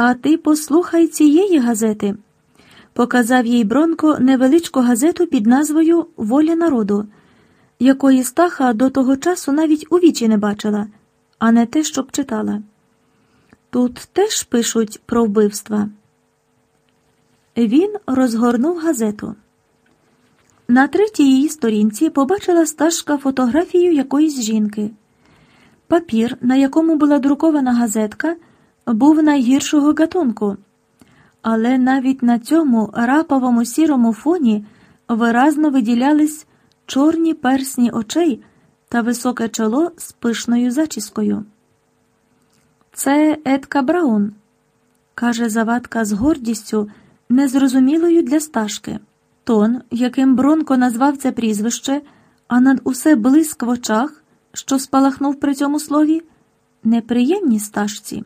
А ти послухай цієї газети. Показав їй Бронко невеличку газету під назвою Воля народу, якої Стаха до того часу навіть у вічі не бачила, а не те, щоб читала. Тут теж пишуть про вбивства. Він розгорнув газету. На третій її сторінці побачила Сташка фотографію якоїсь жінки. Папір, на якому була друкована газетка, був найгіршого гатунку, але навіть на цьому раповому сірому фоні виразно виділялись чорні персні очей та високе чоло з пишною зачіскою. Це Едка Браун, каже Завадка з гордістю, незрозумілою для Сташки. Тон, яким Бронко назвав це прізвище, а над усе блиск в очах, що спалахнув при цьому слові, неприємні сташці.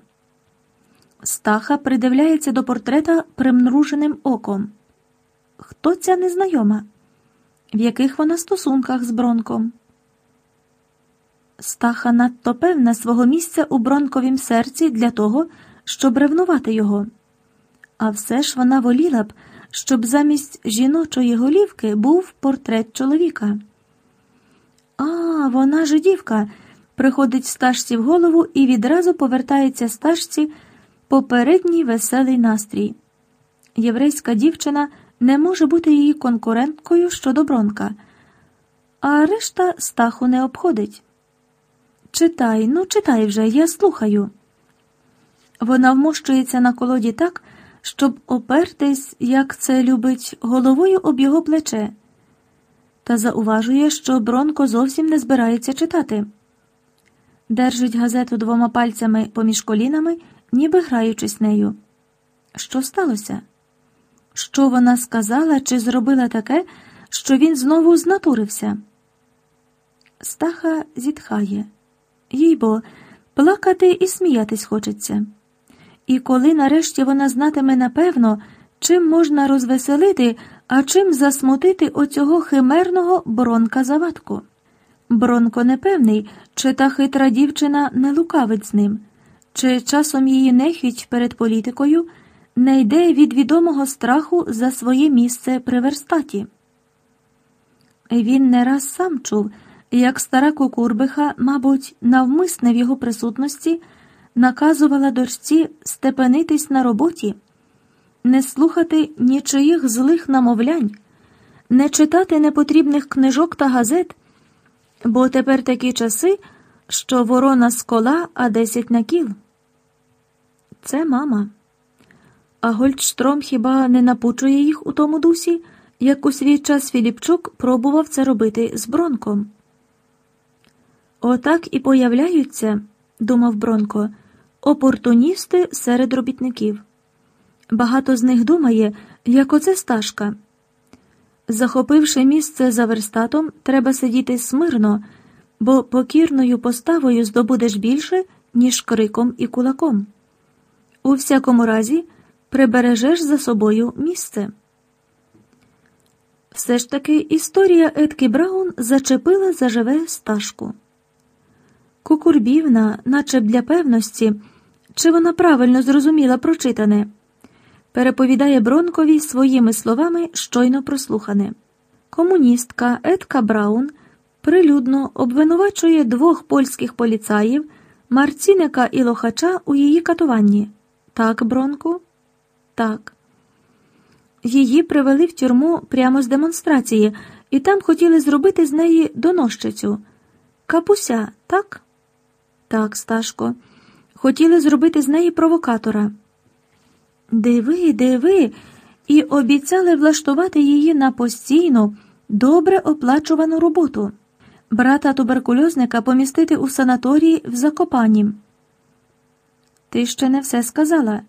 Стаха придивляється до портрета примруженим оком. Хто ця незнайома? В яких вона стосунках з Бронком? Стаха надто певна свого місця у Бронковім серці для того, щоб ревнувати його. А все ж вона воліла б, щоб замість жіночої голівки був портрет чоловіка. А, вона ж дівка, приходить стажці в голову і відразу повертається стажці попередній веселий настрій. Єврейська дівчина не може бути її конкуренткою щодо бронка, а решта стаху не обходить. Читай, ну читай вже, я слухаю. Вона вмощується на колоді так, щоб опертись, як це любить, головою об його плече, та зауважує, що Бронко зовсім не збирається читати. Держить газету двома пальцями поміж колінами, ніби граючись нею. Що сталося? Що вона сказала чи зробила таке, що він знову знатурився? Стаха зітхає. Їй бо, плакати і сміятись хочеться. І коли нарешті вона знатиме напевно, чим можна розвеселити, а чим засмутити оцього химерного бронка завадку. Бронко непевний, чи та хитра дівчина не лукавить з ним, чи часом її нехвіть перед політикою не йде від відомого страху за своє місце при верстаті. Він не раз сам чув, як стара кукурбиха, мабуть, навмисне в його присутності наказувала дочці степенитись на роботі, не слухати нічиїх злих намовлянь, не читати непотрібних книжок та газет, бо тепер такі часи, що ворона з кола, а десять на кіл. Це мама. А Гольдштром хіба не напучує їх у тому дусі, як у свій час Філіпчук пробував це робити з Бронком. Отак і появляються, думав Бронко, опортуністи серед робітників. Багато з них думає, як оце стажка. Захопивши місце за верстатом, треба сидіти смирно, бо покірною поставою здобудеш більше, ніж криком і кулаком. У всякому разі, прибережеш за собою місце. Все ж таки історія Едки Браун зачепила заживе стажку. Кукурбівна, наче для певності, чи вона правильно зрозуміла прочитане, переповідає Бронкові своїми словами щойно прослухане. Комуністка Едка Браун прилюдно обвинувачує двох польських поліцаїв, Марціника і Лохача у її катуванні. Так, Бронку? Так. Її привели в тюрму прямо з демонстрації, і там хотіли зробити з неї доносчицю. Капуся, так? Так, Сташко. Хотіли зробити з неї провокатора. Диви, диви, і обіцяли влаштувати її на постійну, добре оплачувану роботу. Брата туберкульозника помістити у санаторії в Закопанні. Ти ще не все сказала.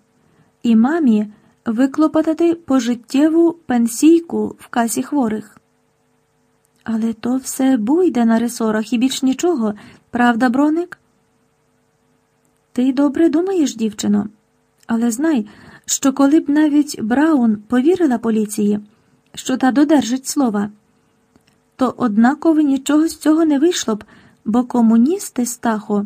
І мамі виклопотати пожиттєву пенсійку в касі хворих. Але то все буйде на ресорах і більш нічого, правда, броник? Ти добре думаєш, дівчино, але знай, що коли б навіть Браун повірила поліції, що та додержить слова, то однаково нічого з цього не вийшло б, бо комуністи Стахо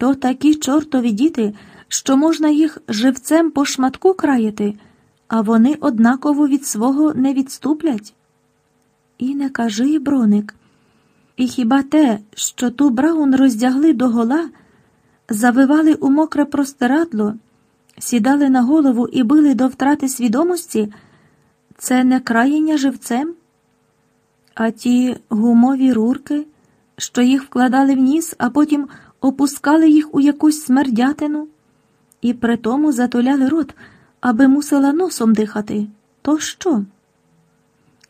То такі чортові діти, що можна їх живцем по шматку краяти, а вони однаково від свого не відступлять. І не кажи, броник. І хіба те, що ту Браун роздягли до гола, завивали у мокре простирадло, сідали на голову і били до втрати свідомості, це не краєння живцем? А ті гумові рурки, що їх вкладали в ніс, а потім опускали їх у якусь смердятину і при тому затуляли рот, аби мусила носом дихати, то що?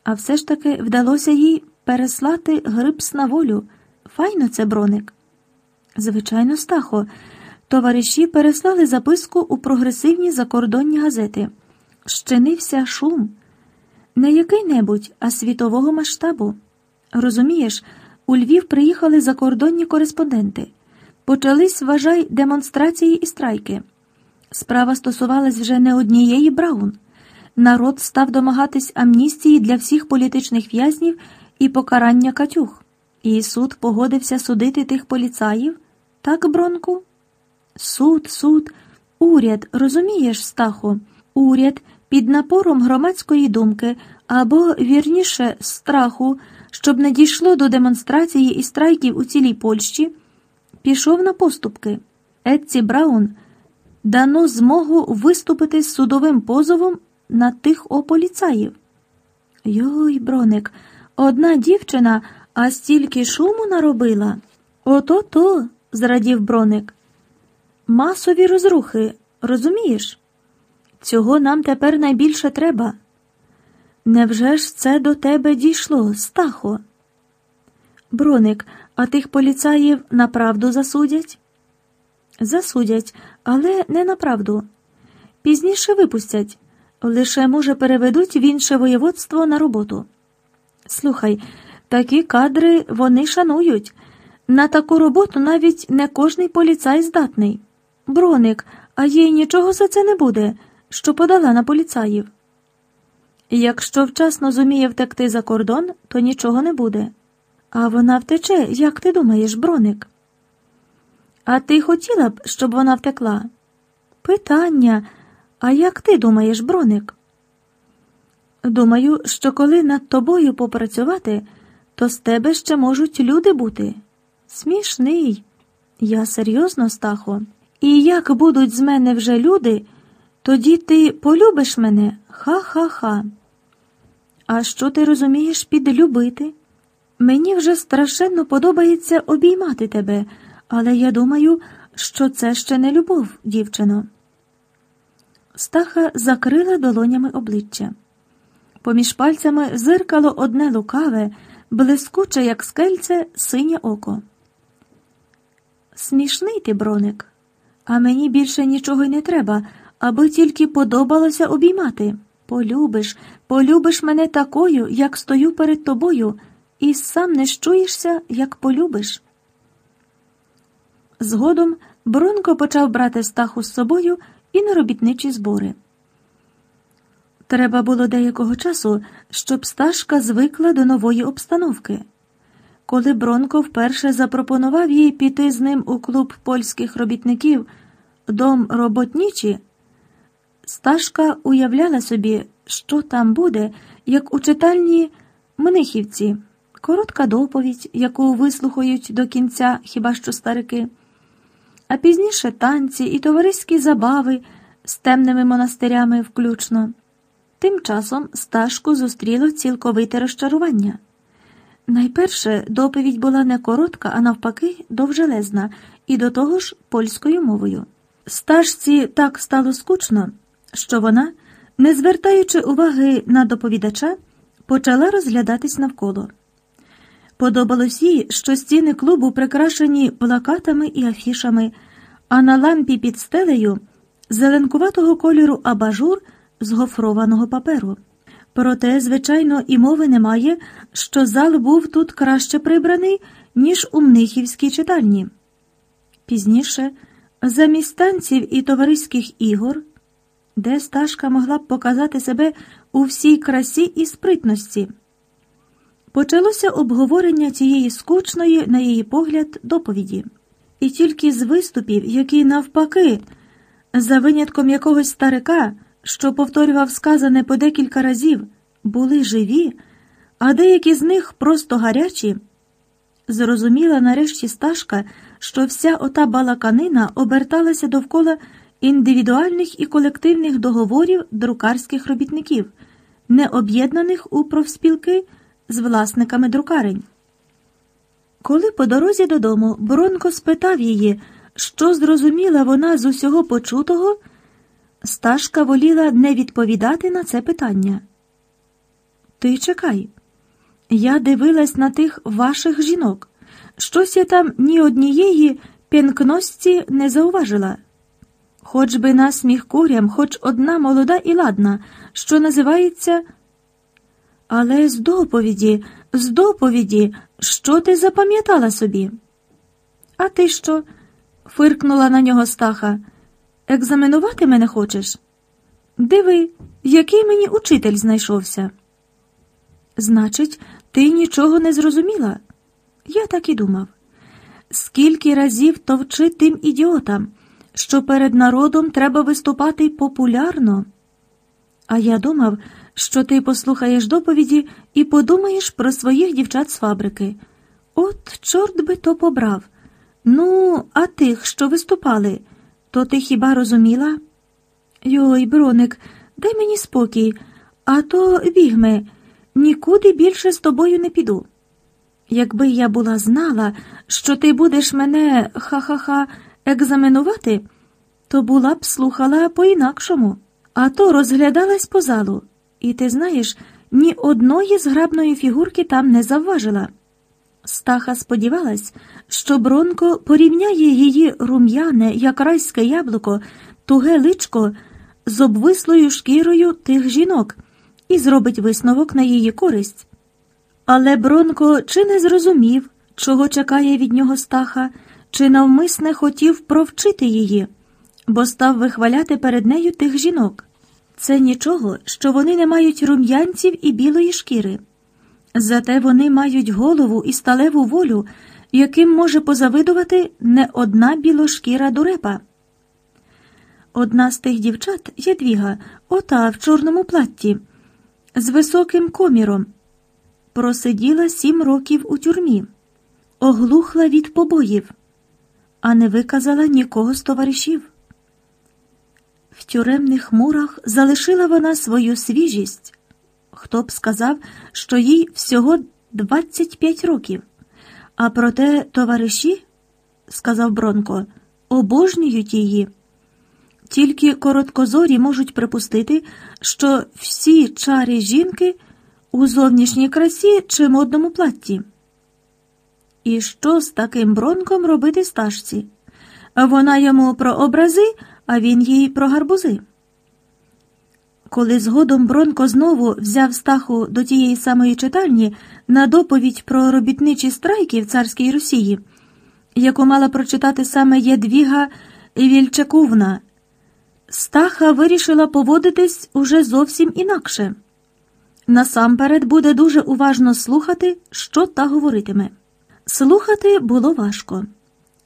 А все ж таки вдалося їй переслати грипс на волю. Файно це броник. Звичайно, Стахо. Товариші переслали записку у прогресивні закордонні газети. Щинився шум. Не який-небудь, а світового масштабу. Розумієш, у Львів приїхали закордонні кореспонденти. Почались, вважай, демонстрації і страйки. Справа стосувалась вже не однієї Браун. Народ став домагатись амністії для всіх політичних в'язнів і покарання катюх. І суд погодився судити тих поліцаїв. Так, Бронку? Суд, суд, уряд, розумієш, Стахо, уряд під напором громадської думки або, вірніше, страху, щоб не дійшло до демонстрації і страйків у цілій Польщі, пішов на поступки. Етці Браун дано змогу виступити з судовим позовом на тих ополіцаїв. Йой, броник, одна дівчина, а стільки шуму наробила. Ото то, зрадів броник. Масові розрухи, розумієш? Цього нам тепер найбільше треба. Невже ж це до тебе дійшло, Стахо? Броник, а тих поліцаїв направду засудять? Засудять, але не направду. Пізніше випустять, лише, може, переведуть в інше воєводство на роботу. Слухай, такі кадри вони шанують. На таку роботу навіть не кожний поліцай здатний. Броник, а їй нічого за це не буде, що подала на поліцаїв. Якщо вчасно зуміє втекти за кордон, то нічого не буде. А вона втече, як ти думаєш, броник? А ти хотіла б, щоб вона втекла? Питання, а як ти думаєш, броник? Думаю, що коли над тобою попрацювати, то з тебе ще можуть люди бути. Смішний. Я серйозно, Стахо. І як будуть з мене вже люди, тоді ти полюбиш мене? Ха-ха-ха. А що ти розумієш під любити? Мені вже страшенно подобається обіймати тебе, але я думаю, що це ще не любов, дівчино. Стаха закрила долонями обличчя. Поміж пальцями зиркало одне лукаве, блискуче, як скельце, синє око. Смішний ти, броник, а мені більше нічого й не треба, аби тільки подобалося обіймати. Полюбиш, полюбиш мене такою, як стою перед тобою, і сам не щуєшся, як полюбиш. Згодом Бронко почав брати стаху з собою і на робітничі збори. Треба було деякого часу, щоб сташка звикла до нової обстановки. Коли Бронко вперше запропонував їй піти з ним у клуб польських робітників Дом роботнічі, Сташка уявляла собі, що там буде, як у читальні Мнихівці, коротка доповідь, яку вислухають до кінця хіба що старики, а пізніше танці і товариські забави з темними монастирями включно. Тим часом Сташку зустріло цілковите розчарування. Найперше доповідь була не коротка, а навпаки, довжелезна, і до того ж польською мовою. Сташці так стало скучно, що вона, не звертаючи уваги на доповідача, почала розглядатись навколо. Подобалось їй, що стіни клубу прикрашені плакатами і афішами, а на лампі під стелею зеленкуватого кольору абажур з гофрованого паперу. Проте, звичайно, і мови немає, що зал був тут краще прибраний, ніж у Мнихівській читальні. Пізніше, замість танців і товариських ігор, де Сташка могла б показати себе у всій красі і спритності, почалося обговорення цієї скучної, на її погляд, доповіді. і тільки з виступів, які навпаки, за винятком якогось старика, що повторював сказане по декілька разів, були живі, а деякі з них просто гарячі. Зрозуміла нарешті Сташка, що вся ота балаканина оберталася довкола індивідуальних і колективних договорів друкарських робітників, не об'єднаних у профспілки з власниками друкарень. Коли по дорозі додому Бронко спитав її, що зрозуміла вона з усього почутого, Сташка воліла не відповідати на це питання. Ти чекай. Я дивилась на тих ваших жінок. Щось я там ні однієї пінкності не зауважила. Хоч би насміх курям, хоч одна молода і ладна, що називається. Але з доповіді, з доповіді, що ти запам'ятала собі? А ти що? фиркнула на нього стаха. Екзаменувати мене хочеш? Диви, який мені учитель знайшовся. Значить, ти нічого не зрозуміла? Я так і думав. Скільки разів товчи тим ідіотам, що перед народом треба виступати популярно? А я думав, що ти послухаєш доповіді і подумаєш про своїх дівчат з фабрики. От, чорт би то побрав. Ну, а тих, що виступали, то ти хіба розуміла? Йой, броник, дай мені спокій, а то бігме, нікуди більше з тобою не піду. Якби я була знала, що ти будеш мене ха-ха-ха екзаменувати, то була б слухала по-інакшому, а то розглядалась по залу, і ти знаєш, ні одної зграбної фігурки там не завважила. Стаха сподівалась, що Бронко порівняє її рум'яне, як райське яблуко, туге личко з обвислою шкірою тих жінок і зробить висновок на її користь. Але Бронко чи не зрозумів, чого чекає від нього стаха, чи навмисне хотів провчити її, бо став вихваляти перед нею тих жінок. Це нічого, що вони не мають рум'янців і білої шкіри. Зате вони мають голову і сталеву волю, яким може позавидувати не одна білошкіра дурепа. Одна з тих дівчат Ядвіга, ота в чорному платті, з високим коміром, просиділа сім років у тюрмі, оглухла від побоїв, а не виказала нікого з товаришів. В тюремних мурах залишила вона свою свіжість. Хто б сказав, що їй всього 25 років. А проте товариші, сказав Бронко, обожнюють її. Тільки короткозорі можуть припустити, що всі чари жінки у зовнішній красі чи модному платті. І що з таким бронком робити стажці? Вона йому про образи, а він їй про гарбузи. Коли згодом Бронко знову взяв стаху до тієї самої читальні на доповідь про робітничі страйки в царській Росії, яку мала прочитати саме Єдвіга Вільчаковна, Стаха вирішила поводитись уже зовсім інакше. Насамперед буде дуже уважно слухати, що та говоритиме. Слухати було важко,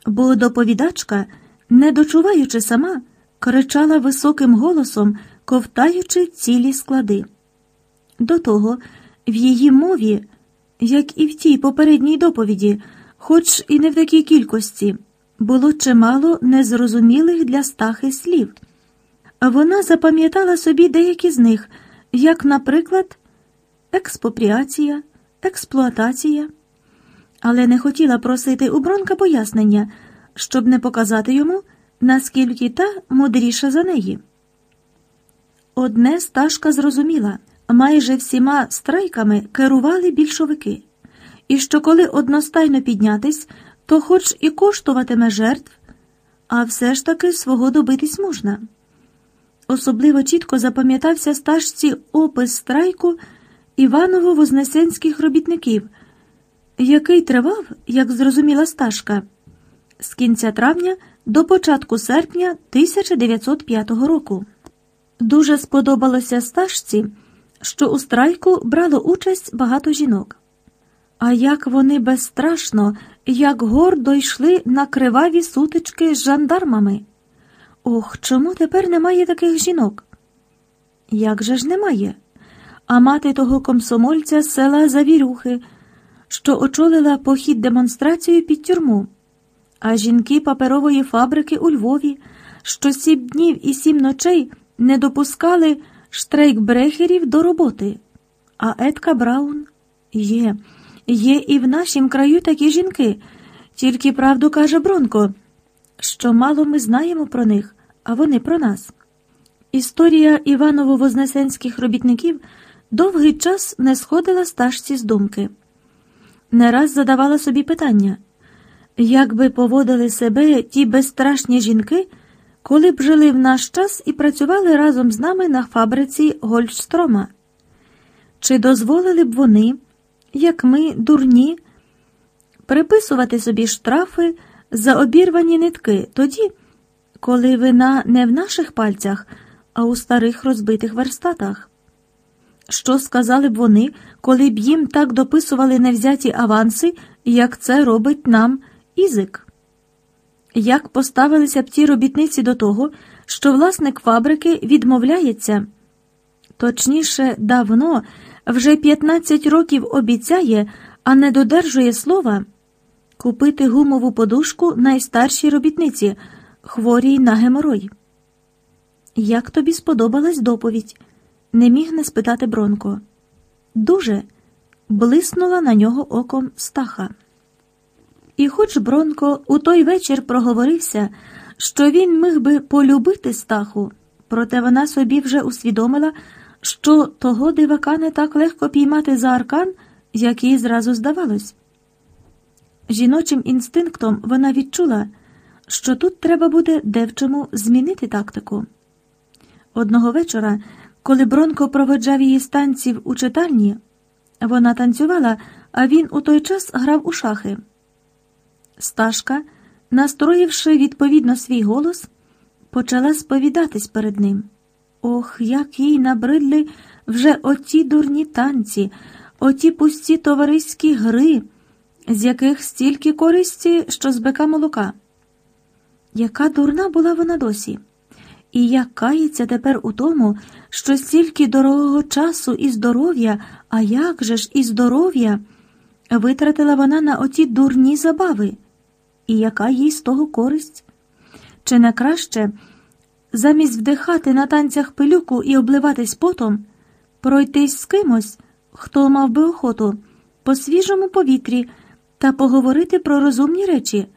бо доповідачка, не дочуваючи сама, кричала високим голосом ковтаючи цілі склади. До того, в її мові, як і в тій попередній доповіді, хоч і не в такій кількості, було чимало незрозумілих для стахи слів. Вона запам'ятала собі деякі з них, як, наприклад, експопріація, експлуатація, але не хотіла просити у Бронка пояснення, щоб не показати йому, наскільки та мудріша за неї. Одне Сташка зрозуміла майже всіма страйками керували більшовики, і що коли одностайно піднятись, то хоч і коштуватиме жертв, а все ж таки свого добитись можна. Особливо чітко запам'ятався стажці опис страйку Іваново-Вознесенських робітників, який тривав, як зрозуміла стажка, з кінця травня до початку серпня 1905 року. Дуже сподобалося стажці, що у страйку брало участь багато жінок. А як вони безстрашно, як гордо йшли на криваві сутички з жандармами. Ох, чому тепер немає таких жінок? Як же ж немає? А мати того комсомольця з села Завірюхи, що очолила похід демонстрацію під тюрму, а жінки паперової фабрики у Львові, що сім днів і сім ночей не допускали штрейкбрехерів до роботи. А Едка Браун є, є і в нашім краю такі жінки, тільки правду каже Бронко, що мало ми знаємо про них, а вони про нас. Історія Іваново-Вознесенських робітників довгий час не сходила стажці з думки. Не раз задавала собі питання, як би поводили себе ті безстрашні жінки, коли б жили в наш час і працювали разом з нами на фабриці Гольдстрома? Чи дозволили б вони, як ми, дурні, приписувати собі штрафи за обірвані нитки тоді, коли вина не в наших пальцях, а у старих розбитих верстатах? Що сказали б вони, коли б їм так дописували невзяті аванси, як це робить нам Ізик? Як поставилися б ті робітниці до того, що власник фабрики відмовляється? Точніше, давно, вже 15 років обіцяє, а не додержує слова купити гумову подушку найстаршій робітниці, хворій на геморой. Як тобі сподобалась доповідь? не міг не спитати Бронко. Дуже блиснула на нього оком стаха. І хоч Бронко у той вечір проговорився, що він міг би полюбити стаху, проте вона собі вже усвідомила, що того дивака не так легко піймати за аркан, як їй зразу здавалось. Жіночим інстинктом вона відчула, що тут треба буде девчому змінити тактику. Одного вечора коли Бронко проведжав її з танців у читальні, вона танцювала, а він у той час грав у шахи. Сташка, настроївши відповідно свій голос, почала сповідатись перед ним. Ох, як їй набридли вже оті дурні танці, оті пусті товариські гри, з яких стільки користі, що з бика молока. Яка дурна була вона досі? І як кається тепер у тому, що стільки дорогого часу і здоров'я, а як же ж і здоров'я, витратила вона на оті дурні забави, і яка їй з того користь? Чи не краще, замість вдихати на танцях пилюку і обливатись потом, пройтись з кимось, хто мав би охоту, по свіжому повітрі та поговорити про розумні речі?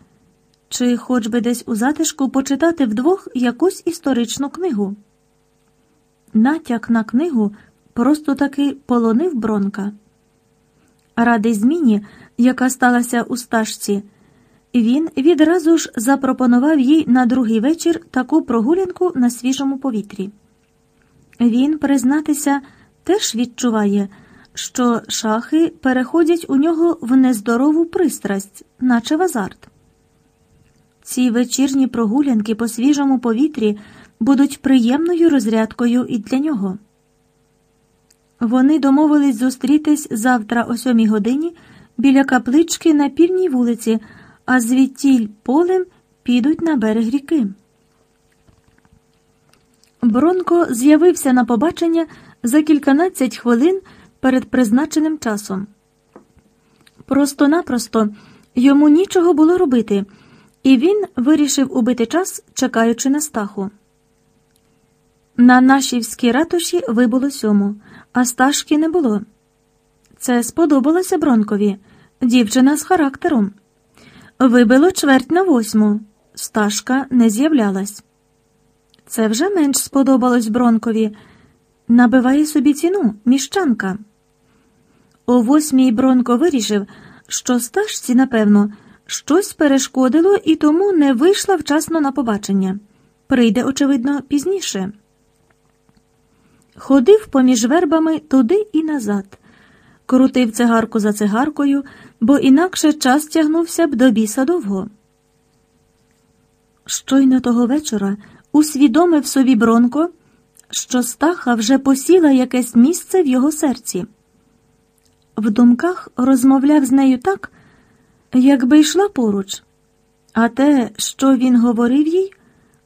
чи хоч би десь у затишку почитати вдвох якусь історичну книгу. Натяк на книгу просто таки полонив Бронка. Ради зміні, яка сталася у стажці, він відразу ж запропонував їй на другий вечір таку прогулянку на свіжому повітрі. Він, признатися, теж відчуває, що шахи переходять у нього в нездорову пристрасть, наче в азарт. Ці вечірні прогулянки по свіжому повітрі будуть приємною розрядкою і для нього. Вони домовились зустрітись завтра о сьомій годині біля каплички на пільній вулиці, а звідтіль полем підуть на берег ріки. Бронко з'явився на побачення за кільканадцять хвилин перед призначеним часом. Просто-напросто йому нічого було робити. І він вирішив убити час, чекаючи на стаху. На нашівській ратуші вибуло сьому, а сташки не було. Це сподобалося Бронкові, дівчина з характером. Вибило чверть на восьму, сташка не з'являлась. Це вже менш сподобалось Бронкові. Набиває собі ціну міщанка. О восьмій Бронко вирішив, що сташці, напевно, Щось перешкодило і тому не вийшла вчасно на побачення. Прийде, очевидно, пізніше. Ходив поміж вербами туди і назад, крутив цигарку за цигаркою, бо інакше час тягнувся б до біса довго. Щойно того вечора усвідомив собі Бронко, що стаха вже посіла якесь місце в його серці. В думках розмовляв з нею так якби йшла поруч, а те, що він говорив їй,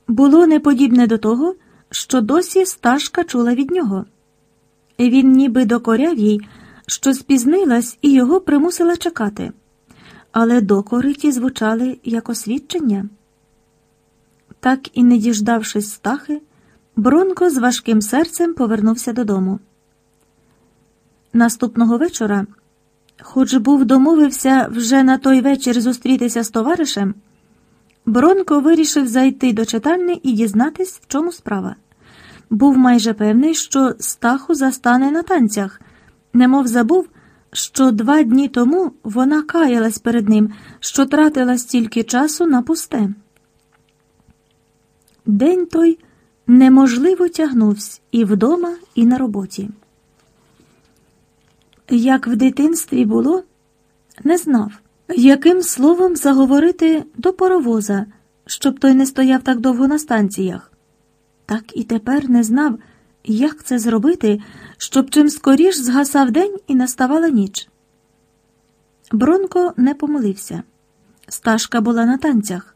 було неподібне до того, що досі стажка чула від нього. Він ніби докоряв їй, що спізнилась і його примусила чекати, але докори ті звучали як освідчення. Так і не діждавшись стахи, Бронко з важким серцем повернувся додому. Наступного вечора, хоч був домовився вже на той вечір зустрітися з товаришем, Бронко вирішив зайти до читальні і дізнатись, в чому справа. Був майже певний, що стаху застане на танцях, немов забув, що два дні тому вона каялась перед ним, що тратила стільки часу на пусте. День той неможливо тягнувся і вдома, і на роботі. Як в дитинстві було, не знав, яким словом заговорити до паровоза, щоб той не стояв так довго на станціях. Так і тепер не знав, як це зробити, щоб чим скоріш згасав день і наставала ніч. Бронко не помилився. Сташка була на танцях,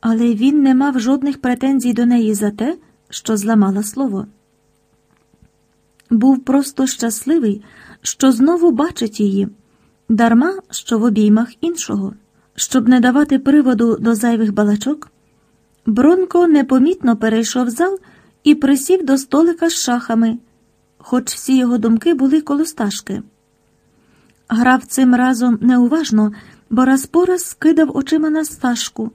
але він не мав жодних претензій до неї за те, що зламала слово. Був просто щасливий, що знову бачить її, дарма що в обіймах іншого. Щоб не давати приводу до зайвих балачок, Бронко непомітно перейшов зал і присів до столика з шахами, хоч всі його думки були коло стажки. Грав цим разом неуважно, бо раз по раз скидав очима на стажку,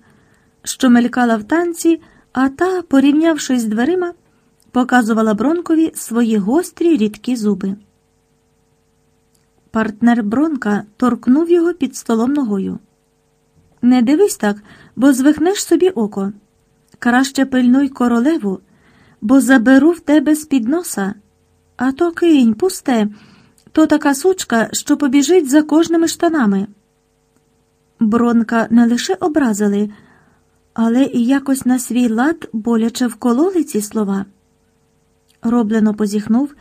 що мелькала в танці, а та, порівнявшись з дверима, показувала Бронкові свої гострі рідкі зуби. Партнер Бронка торкнув його під столом ногою. Не дивись так, бо звихнеш собі око. Краще пильнуй королеву, бо заберу в тебе з під носа. А то кинь, пусте, то така сучка, що побіжить за кожними штанами. Бронка не лише образили, але і якось на свій лад боляче вкололи ці слова. Роблено позіхнув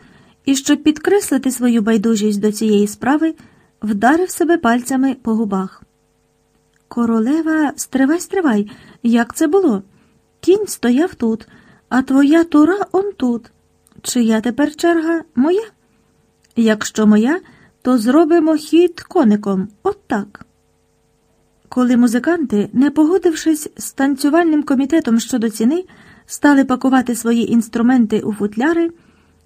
і, щоб підкреслити свою байдужість до цієї справи, вдарив себе пальцями по губах. Королева, стривай, стривай, як це було? Кінь стояв тут, а твоя тура он тут. Чия тепер черга моя? Якщо моя, то зробимо хід коником, от так. Коли музиканти, не погодившись з танцювальним комітетом щодо ціни, стали пакувати свої інструменти у футляри,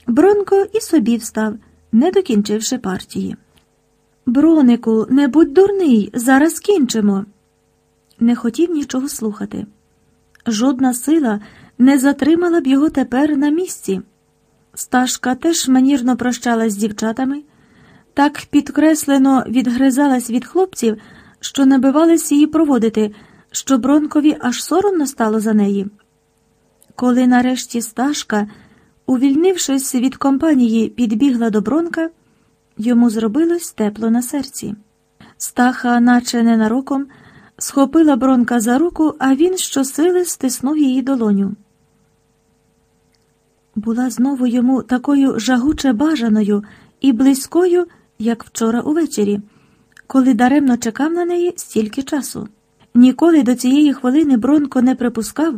Бронко і собі встав, не докінчивши партії. Бронику, не будь дурний, зараз кінчимо. Не хотів нічого слухати. Жодна сила не затримала б його тепер на місці. Сташка теж манірно прощалась з дівчатами, так підкреслено відгризалась від хлопців, що набивались її проводити, що Бронкові аж соромно стало за неї. Коли нарешті Сташка, увільнившись від компанії, підбігла до Бронка, йому зробилось тепло на серці. Стаха, наче ненароком, схопила Бронка за руку, а він щосили стиснув її долоню. Була знову йому такою жагуче бажаною і близькою, як вчора увечері, коли даремно чекав на неї стільки часу. Ніколи до цієї хвилини Бронко не припускав,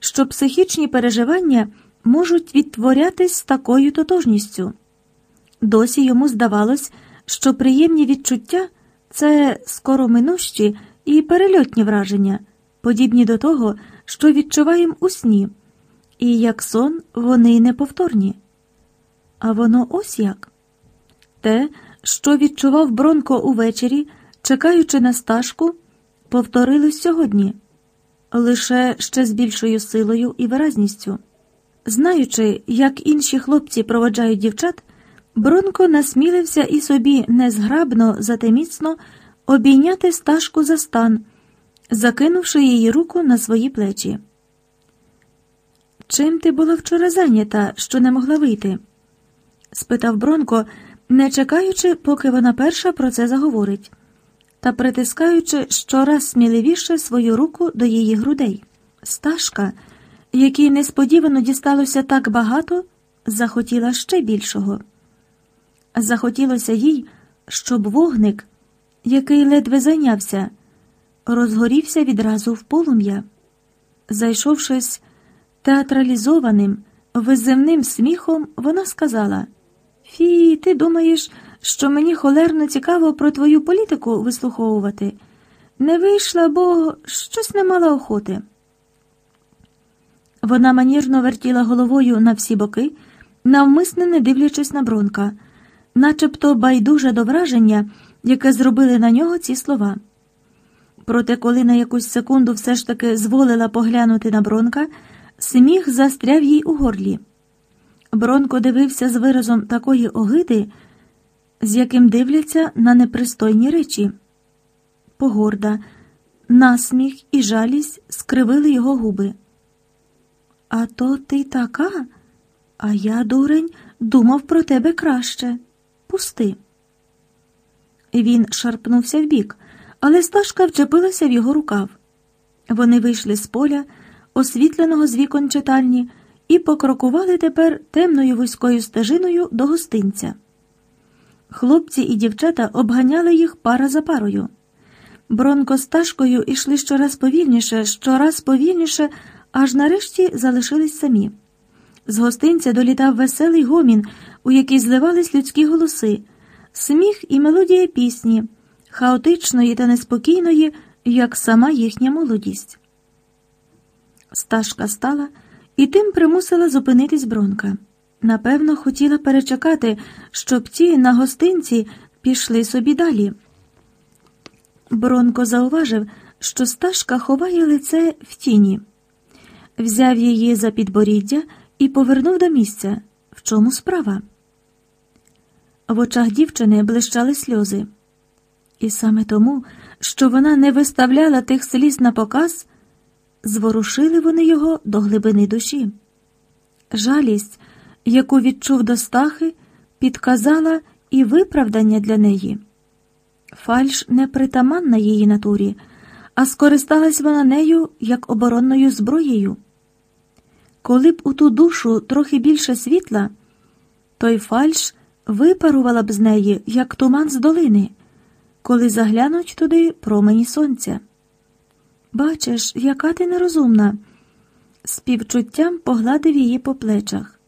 що психічні переживання можуть відтворятись з такою тотожністю. Досі йому здавалось, що приємні відчуття це скороминущі і перельотні враження, подібні до того, що відчуваємо у сні, і як сон вони неповторні. А воно ось як те, що відчував Бронко увечері, чекаючи на стажку, повторилось сьогодні, лише ще з більшою силою і виразністю. Знаючи, як інші хлопці проводжають дівчат, Бронко насмілився і собі незграбно, зате міцно обійняти стажку за стан, закинувши її руку на свої плечі. Чим ти була вчора зайнята, що не могла вийти? спитав Бронко, не чекаючи, поки вона перша про це заговорить, та притискаючи щораз сміливіше свою руку до її грудей. Сташка, якій несподівано дісталося так багато, захотіла ще більшого. Захотілося їй, щоб вогник який ледве зайнявся, розгорівся відразу в полум'я. Зайшовшись театралізованим, виземним сміхом, вона сказала: Фі, ти думаєш, що мені холерно цікаво про твою політику вислуховувати? Не вийшла, бо щось не мала охоти. Вона манірно вертіла головою на всі боки, навмисне не дивлячись на Бронка, начебто байдуже до враження, яке зробили на нього ці слова. Проте, коли на якусь секунду все ж таки зволила поглянути на Бронка, сміх застряв їй у горлі. Бронко дивився з виразом такої огиди, з яким дивляться на непристойні речі. Погорда, насміх і жалість скривили його губи. А то ти така, а я, дурень, думав про тебе краще. Пусти. Він шарпнувся вбік, але Сташка вчепилася в його рукав. Вони вийшли з поля, освітленого з вікон читальні, і покрокували тепер темною вузькою стежиною до гостинця. Хлопці і дівчата обганяли їх пара за парою. Бронко з Ташкою йшли щораз повільніше, щораз повільніше, аж нарешті залишились самі. З гостинця долітав веселий гомін, у який зливались людські голоси, сміх і мелодія пісні, хаотичної та неспокійної, як сама їхня молодість. Сташка стала і тим примусила зупинитись бронка. Напевно, хотіла перечекати, щоб ті на гостинці пішли собі далі. Бронко зауважив, що Сташка ховає лице в тіні, взяв її за підборіддя і повернув до місця. В чому справа? В очах дівчини блищали сльози. І саме тому, що вона не виставляла тих сліз на показ, зворушили вони його до глибини душі. Жалість, яку відчув до стахи, підказала і виправдання для неї. Фальш не притаманна її натурі, а скористалась вона нею як оборонною зброєю. Коли б у ту душу трохи більше світла, той фальш випарувала б з неї, як туман з долини, коли заглянуть туди промені сонця. Бачиш, яка ти нерозумна, співчуттям погладив її по плечах.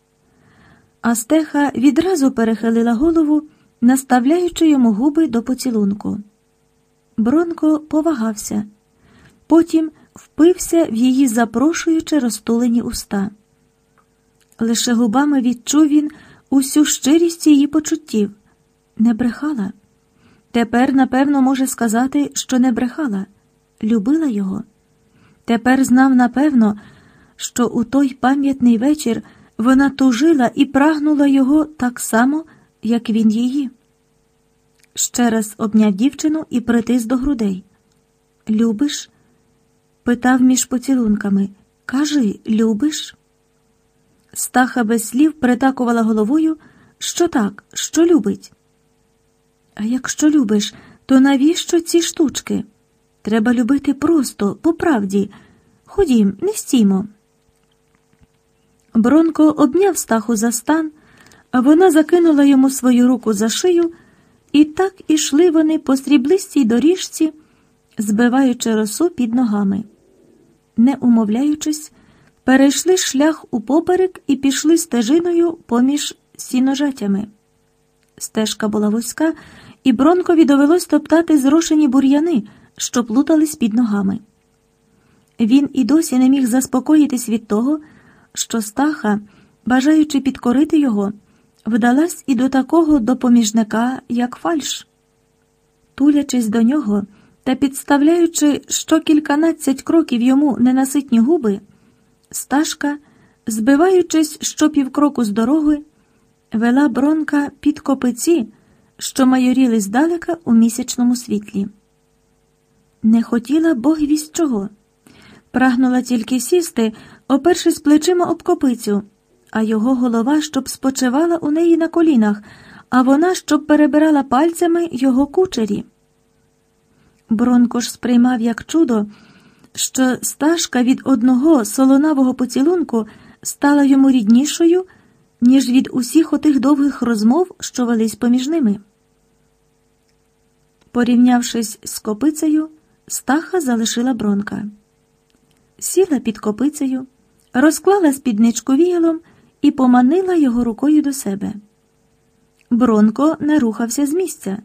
А стеха відразу перехилила голову, наставляючи йому губи до поцілунку. Бронко повагався, потім впився в її запрошуючи розтулені уста. Лише губами відчув він усю щирість її почуттів, не брехала. Тепер, напевно, може сказати, що не брехала, любила його. Тепер знав напевно, що у той пам'ятний вечір вона тужила і прагнула його так само, як він її. Ще раз обняв дівчину і притис до грудей. Любиш? питав між поцілунками. Кажи, любиш? Стаха без слів притакувала головою, що так, що любить. А якщо любиш, то навіщо ці штучки? Треба любити просто, по правді. Ходім, не стіймо. Бронко обняв стаху за стан, а вона закинула йому свою руку за шию, і так ішли вони по сріблистій доріжці, збиваючи росу під ногами. Не умовляючись, перейшли шлях упоперек і пішли стежиною поміж сіножатями. Стежка була вузька, і Бронкові довелось топтати зрошені бур'яни, що плутались під ногами. Він і досі не міг заспокоїтись від того, що стаха, бажаючи підкорити його, вдалась і до такого допоміжника, як фальш. Тулячись до нього та підставляючи що кільканадцять кроків йому ненаситні губи, сташка, збиваючись що півкроку з дороги, вела бронка під копиці, що майоріли здалека у місячному світлі. Не хотіла бог вість чого. Прагнула тільки сісти, опершись плечима об копицю, а його голова щоб спочивала у неї на колінах, а вона щоб перебирала пальцями його кучері. Бронко ж сприймав як чудо, що стажка від одного солонавого поцілунку стала йому ріднішою, ніж від усіх отих довгих розмов, що велись поміж ними. Порівнявшись з копицею, стаха залишила бронка. Сіла під копицею, розклала спідничку віялом і поманила його рукою до себе. Бронко не рухався з місця.